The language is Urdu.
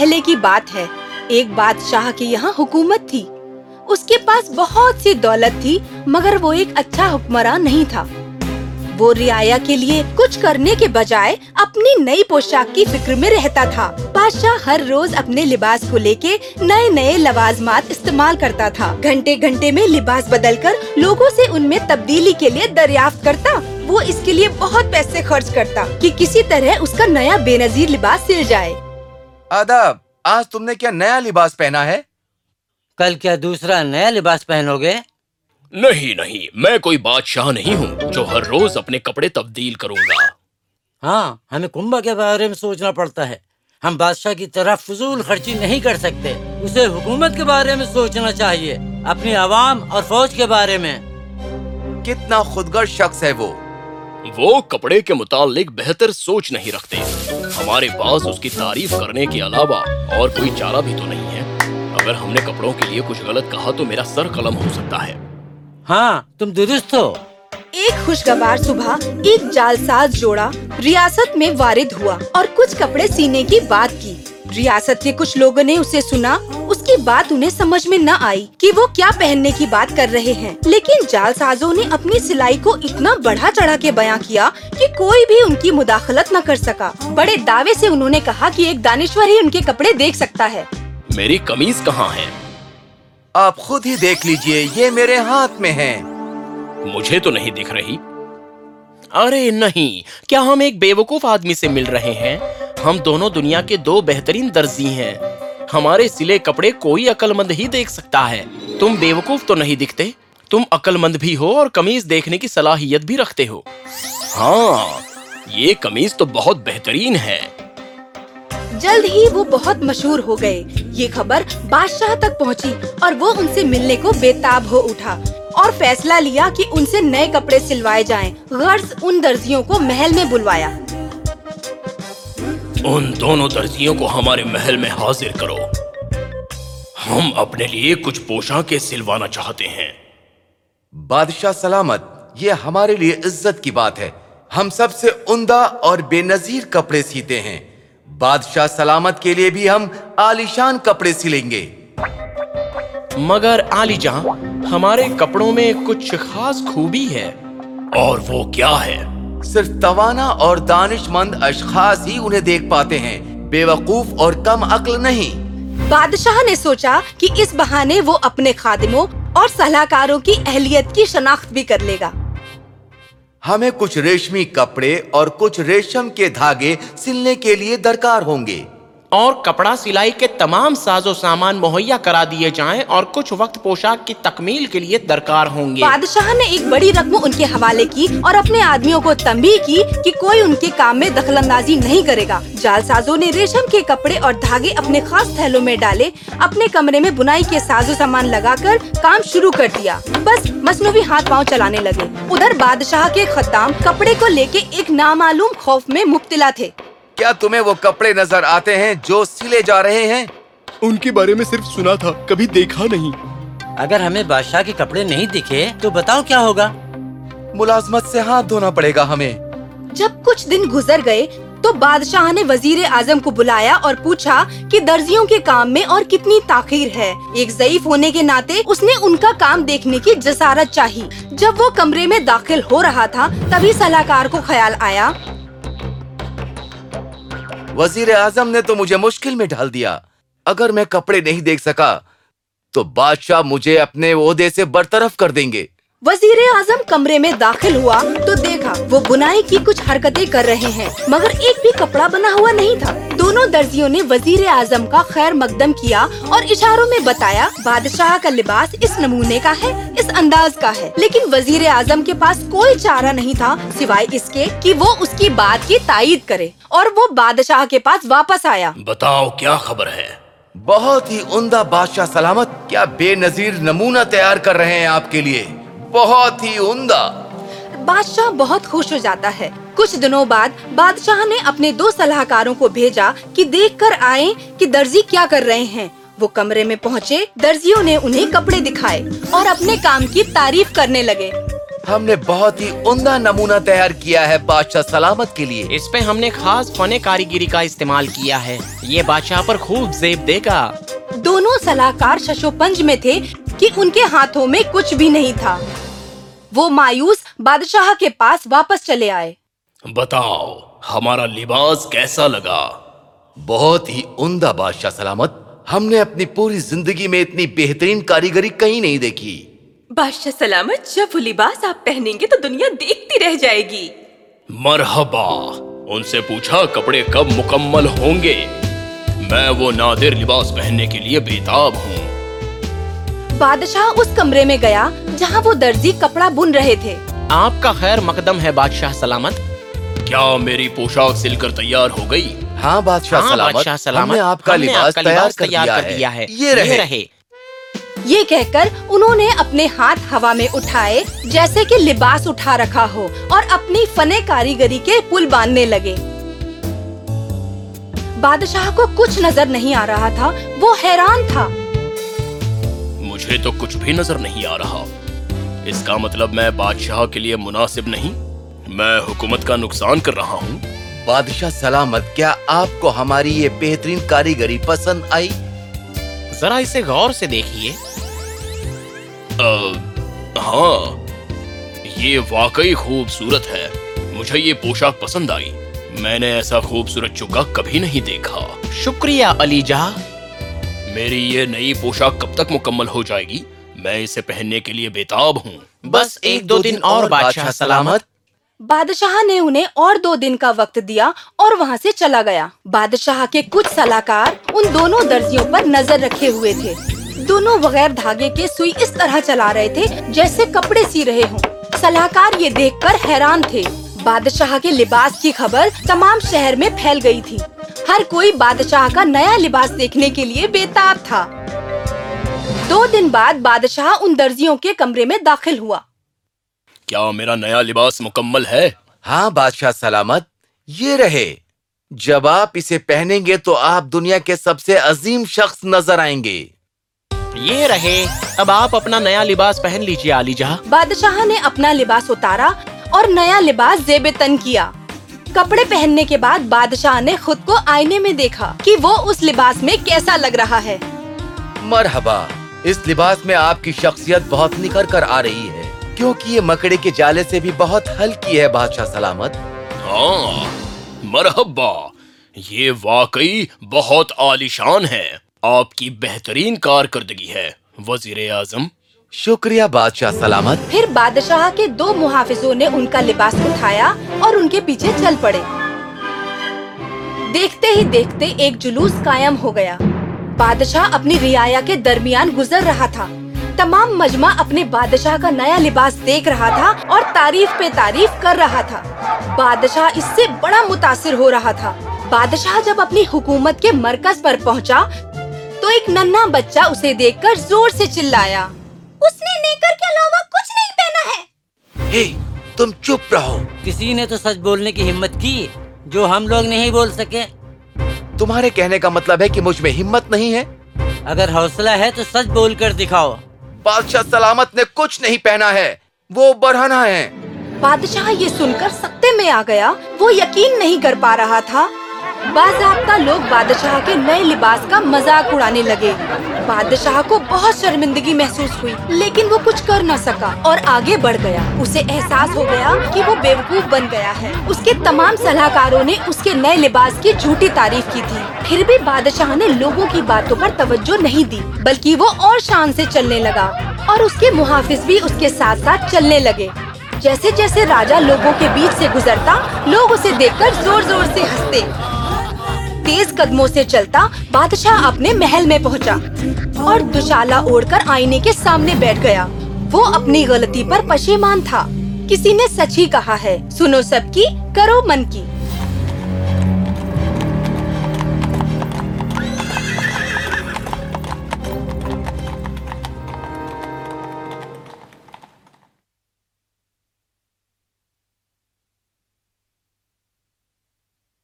پہلے کی بات ہے۔ ایک بادشاہ کے یہاں حکومت تھی۔ اس کے پاس بہت سی دولت تھی، مگر وہ ایک اچھا حکمران نہیں تھا۔ وہ رعایا کے لیے کچھ کرنے کے بجائے اپنی نئی پوشاک کی فکر میں رہتا تھا۔ بادشاہ ہر روز اپنے لباس کو لے کے نئے نئے لوازمات استعمال کرتا تھا۔ گھنٹے گھنٹے میں لباس بدل کر لوگوں سے ان میں تبدیلی کے لیے دریافت کرتا۔ وہ اس کے لیے بہت پیسے خرچ کرتا کہ کسی طرح اس کا نیا بے نظیر لباس سل جائے۔ آداب آج تم نے کیا نیا لباس پہنا ہے؟ کل کیا دوسرا نیا لباس پہنو گے؟ نہیں نہیں میں کوئی بادشاہ نہیں ہوں جو ہر روز اپنے کپڑے تبدیل کروں گا۔ ہاں ہمیں کنبا کے بارے میں سوچنا پڑتا ہے۔ ہم بادشاہ کی طرح فضول خرچی نہیں کر سکتے۔ اسے حکومت کے بارے میں سوچنا چاہیے اپنی عوام اور فوج کے بارے میں۔ کتنا خودگر شخص ہے وہ۔ وہ کپڑے کے متعلق بہتر سوچ نہیں رکھتے۔ ہمارے پاس اس کی تعریف کرنے کے علاوہ اور کوئی چارہ بھی تو نہیں ہے۔ اگر ہم نے کپڑوں کے لیے کچھ غلط کہا تو میرا سر قلم ہو سکتا ہے۔ ہاں تم درست ہو۔ ایک خوشگوار صبح ایک جالساز جوڑا ریاست میں وارد ہوا اور کچھ کپڑے سینے کی بات کی۔ ریاست کے کچھ لوگوں نے اسے سنا۔ اس کی بات انہیں سمجھ میں نہ آئی کہ وہ کیا پہننے کی بات کر رہے ہیں۔ لیکن جال سازوں نے اپنی سلائی کو اتنا بڑھا چڑھا کے بیاں کیا کہ کوئی بھی ان کی مداخلت نہ کر سکا۔ بڑے دعوے سے انہوں نے کہا کہ ایک دانشور ہی ان کے کپڑے دیکھ سکتا ہے۔ میری کمیز کہاں ہے؟ آپ خود ہی دیکھ لیجیے یہ میرے ہاتھ میں ہے۔ مجھے تو نہیں دکھ رہی۔ ارے نہیں کیا ہم ایک بے وقوف آدمی سے مل رہے ہیں؟ ہم دونوں دنیا کے دو بہترین درزی ہیں۔ ہمارے سلے کپڑے کوئی عقل مند ہی دیکھ سکتا ہے۔ تم بے وقوف تو نہیں دکھتے؟ تم عقل مند بھی ہو اور کمیز دیکھنے کی صلاحیت بھی رکھتے ہو۔ ہاں یہ کمیز تو بہت بہترین ہے۔ جلد ہی وہ بہت مشہور ہو گئے۔ یہ خبر بادشاہ تک پہنچی اور وہ ان سے ملنے کو بےتاب ہو اٹھا اور فیصلہ لیا کہ ان سے نئے کپڑے سلوائے جائیں۔ غرض ان درزیوں کو محل میں بلوایا۔ ان دونوں درزیوں کو ہمارے محل میں حاضر کرو۔ ہم اپنے لیے کچھ پوشاکیں سلوانا چاہتے ہیں۔ بادشاہ سلامت یہ ہمارے لیے عزت کی بات ہے۔ ہم سب سے عمدہ اور بے نظیر کپڑے سیتے ہیں۔ بادشاہ سلامت کے لیے بھی ہم عالیشان کپڑے سلیں گے۔ مگر عالی جہاں ہمارے کپڑوں میں کچھ خاص خوبی ہے۔ اور وہ کیا ہے؟ صرف توانا اور دانش مند اشخاص ہی انہیں دیکھ پاتے ہیں۔ بے وقوف اور کم عقل نہیں۔ بادشاہ نے سوچا کہ اس بہانے وہ اپنے خادموں اور صلاحکاروں کی اہلیت کی شناخت بھی کر لے گا۔ ہمیں کچھ ریشمی کپڑے اور کچھ ریشم کے دھاگے سلنے کے لیے درکار ہوں گے۔ اور کپڑا سلائی کے تمام ساز و سامان مہیا کرا دیے جائیں اور کچھ وقت پوشاک کی تکمیل کے لیے درکار ہوں گے۔ بادشاہ نے ایک بڑی رقم ان کے حوالے کی اور اپنے آدمیوں کو تنبیہ کی کہ کوئی ان کے کام میں دخل اندازی نہیں کرے گا۔ جال سازوں نے ریشم کے کپڑے اور دھاگے اپنے خاص تھیلوں میں ڈالے، اپنے کمرے میں بنائی کے ساز و سامان لگا کر کام شروع کر دیا۔ بس مصنوعی ہاتھ پاؤں چلانے لگے۔ ادھر بادشاہ کے خدام کپڑے کو لے کے ایک نامعلوم خوف میں مبتلا تھے۔ کیا تمہیں وہ کپڑے نظر آتے ہیں جو سلے جا رہے ہیں؟ ان کے بارے میں صرف سنا تھا کبھی دیکھا نہیں۔ اگر ہمیں بادشاہ کے کپڑے نہیں دکھے تو بتاؤ کیا ہوگا؟ ملازمت سے ہاتھ دھونا پڑے گا ہمیں۔ جب کچھ دن گزر گئے تو بادشاہ نے وزیر اعظم کو بلایا اور پوچھا کہ درزیوں کے کام میں اور کتنی تاخیر ہے۔ ایک ضعیف ہونے کے ناطے اس نے ان کا کام دیکھنے کی جسارت چاہی۔ جب وہ کمرے میں داخل ہو رہا تھا تبھی سلاحکار کو خیال آیا۔ وزیر اعظم نے تو مجھے مشکل میں ڈال دیا۔ اگر میں کپڑے نہیں دیکھ سکا، تو بادشاہ مجھے اپنے عہدے سے برطرف کر دیں گے۔ وزیر اعظم کمرے میں داخل ہوا تو دیکھا وہ بنائی کی کچھ حرکتیں کر رہے ہیں، مگر ایک بھی کپڑا بنا ہوا نہیں تھا۔ دونوں درزیوں نے وزیر اعظم کا خیر مقدم کیا اور اشاروں میں بتایا بادشاہ کا لباس اس نمونے کا ہے اس انداز کا ہے۔ لیکن وزیر اعظم کے پاس کوئی چارہ نہیں تھا سوائے اس کے کہ وہ اس کی بات کی تائید کرے۔ اور وہ بادشاہ کے پاس واپس آیا۔ بتاؤ کیا خبر ہے؟ بہت ہی عمدہ بادشاہ سلامت کیا بے نظیر نمونہ تیار کر رہے ہیں آپ کے لیے؟ بہت ہی عمدہ۔ بادشاہ بہت خوش ہو جاتا ہے۔ کچھ دنوں بعد بادشاہ نے اپنے دو سلاحکاروں کو بھیجا کہ دیکھ کر آئیں کہ درزی کیا کر رہے ہیں۔ وہ کمرے میں پہنچے درزیوں نے انہیں کپڑے دکھائے اور اپنے کام کی تعریف کرنے لگے۔ ہم نے بہت ہی عمدہ نمونہ تیار کیا ہے بادشاہ سلامت کے لیے۔ اس پہ ہم نے خاص فن کاریگری کا استعمال کیا ہے۔ یہ بادشاہ پر خوب زیب دے گا۔ دونوں سلاحکار ششو پنج میں تھے کہ ان کے ہاتھوں میں کچھ بھی نہیں تھا۔ وہ مایوس بادشاہ کے پاس واپس چلے آئے۔ بتاؤ ہمارا لباس کیسا لگا؟ بہت ہی عمدہ بادشاہ سلامت ہم نے اپنی پوری زندگی میں اتنی بہترین کاریگری کہیں نہیں دیکھی۔ بادشاہ سلامت جب وہ لباس آپ پہنیں گے تو دنیا دیکھتی رہ جائے گی۔ مرحبا ان سے پوچھا کپڑے کب مکمل ہوں گے۔ میں وہ نادر لباس پہننے کے لیے بےتاب ہوں۔ بادشاہ اس کمرے میں گیا جہاں وہ درزی کپڑا بن رہے تھے۔ آپ کا خیر مقدم ہے بادشاہ سلامت۔ کیا میری پوشاک سل کر تیار ہو گئی؟ ہاں بادشاہ ہاں، سلامت ہم نے آپ کا لباس تیار کر دیا ہے۔ یہ رہے۔ یہ کہہ کر انہوں نے اپنے ہاتھ ہوا میں اٹھائے جیسے کہ لباس اٹھا رکھا ہو اور اپنی فن کاریگری کے پل باندھنے لگے۔ بادشاہ کو کچھ نظر نہیں آ رہا تھا وہ حیران تھا۔ مجھے تو کچھ بھی نظر نہیں آ رہا۔ اس کا مطلب میں بادشاہ کے لیے مناسب نہیں۔ میں حکومت کا نقصان کر رہا ہوں۔ بادشاہ سلامت کیا آپ کو ہماری یہ بہترین کاریگری پسند آئی؟ ذرا اسے غور سے دیکھیے۔ ہاں یہ واقعی خوبصورت ہے۔ مجھے یہ پوشاک پسند آئی۔ میں نے ایسا خوبصورت چکا کبھی نہیں دیکھا۔ شکریہ علی جا میری یہ نئی پوشاک کب تک مکمل ہو جائے گی؟ میں اسے پہننے کے لیے بےتاب ہوں۔ بس ایک دو دن اور بادشاہ سلامت۔ بادشاہ نے انہیں اور دو دن کا وقت دیا اور وہاں سے چلا گیا۔ بادشاہ کے کچھ سلاکار ان دونوں درزیوں پر نظر رکھے ہوئے تھے۔ دونوں بغیر دھاگے کے سوئی اس طرح چلا رہے تھے جیسے کپڑے سی رہے ہوں۔ سلاکار یہ دیکھ کر حیران تھے۔ بادشاہ کے لباس کی خبر تمام شہر میں پھیل گئی تھی۔ ہر کوئی بادشاہ کا نیا لباس دیکھنے کے لیے بےتاب تھا۔ دو دن بعد بادشاہ ان درزیوں کے کمرے میں داخل ہوا۔ کیا میرا نیا لباس مکمل ہے؟ ہاں بادشاہ سلامت یہ رہے۔ جب آپ اسے پہنیں گے تو آپ دنیا کے سب سے عظیم شخص نظر آئیں گے۔ یہ رہے اب آپ اپنا نیا لباس پہن لیجیے علی جہاں۔ بادشاہ نے اپنا لباس اتارا اور نیا لباس زیب تن کیا۔ کپڑے پہننے کے بعد بادشاہ نے خود کو آئینے میں دیکھا کہ وہ اس لباس میں کیسا لگ رہا ہے۔ مرحبا اس لباس میں آپ کی شخصیت بہت نکھر کر آ رہی ہے۔ کیونکہ یہ مکڑے کے جالے سے بھی بہت ہلکی ہے بادشاہ سلامت۔ ہاں مرحبا یہ واقعی بہت عالیشان ہے۔ آپ کی بہترین کارکردگی ہے وزیر اعظم۔ شکریہ بادشاہ سلامت۔ پھر بادشاہ کے دو محافظوں نے ان کا لباس اٹھایا اور ان کے پیچھے چل پڑے۔ دیکھتے ہی دیکھتے ایک جلوس قائم ہو گیا۔ بادشاہ اپنی رعایا کے درمیان گزر رہا تھا۔ تمام مجمع اپنے بادشاہ کا نیا لباس دیکھ رہا تھا اور تعریف پہ تعریف کر رہا تھا۔ بادشاہ اس سے بڑا متاثر ہو رہا تھا۔ بادشاہ جب اپنی حکومت کے مرکز پر پہنچا تو ایک ننا بچہ اسے دیکھ کر زور سے چلایا۔ اس نے نیکر کے علاوہ کچھ نہیں پہنا ہے۔ hey, تم چپ رہو۔ کسی نے تو سچ بولنے کی ہمت کی جو ہم لوگ نہیں بول سکے۔ تمہارے کہنے کا مطلب ہے کہ مجھ میں ہمت نہیں ہے؟ اگر حوصلہ ہے تو سچ بول کر دکھاؤ۔ بادشاہ سلامت نے کچھ نہیں پہنا ہے۔ وہ برہنہ ہے بادشاہ یہ سن کر سکتے میں آ گیا۔ وہ یقین نہیں کر پا رہا تھا۔ باضابطہ لوگ بادشاہ کے نئے لباس کا مزاق اڑانے لگے۔ بادشاہ کو بہت شرمندگی محسوس ہوئی، لیکن وہ کچھ کر نہ سکا اور آگے بڑھ گیا۔ اسے احساس ہو گیا کہ وہ بیوقوف بن گیا ہے۔ اس کے تمام صلاح کاروں نے اس کے نئے لباس کی جھوٹی تعریف کی تھی۔ پھر بھی بادشاہ نے لوگوں کی باتوں پر توجہ نہیں دی، بلکہ وہ اور شان سے چلنے لگا اور اس کے محافظ بھی اس کے ساتھ ساتھ چلنے لگے۔ جیسے جیسے راجہ لوگوں کے بیچ سے گزرتا، لوگ اسے دیکھ کر زور زور سے ہنستے۔ تیز قدموں سے چلتا بادشاہ اپنے محل میں پہنچا اور دشالا اوڑھ کر آئینے کے سامنے بیٹھ گیا۔ وہ اپنی غلطی پر پشیمان تھا۔ کسی نے سچ ہی کہا ہے۔ سنو سب کی، کرو من کی۔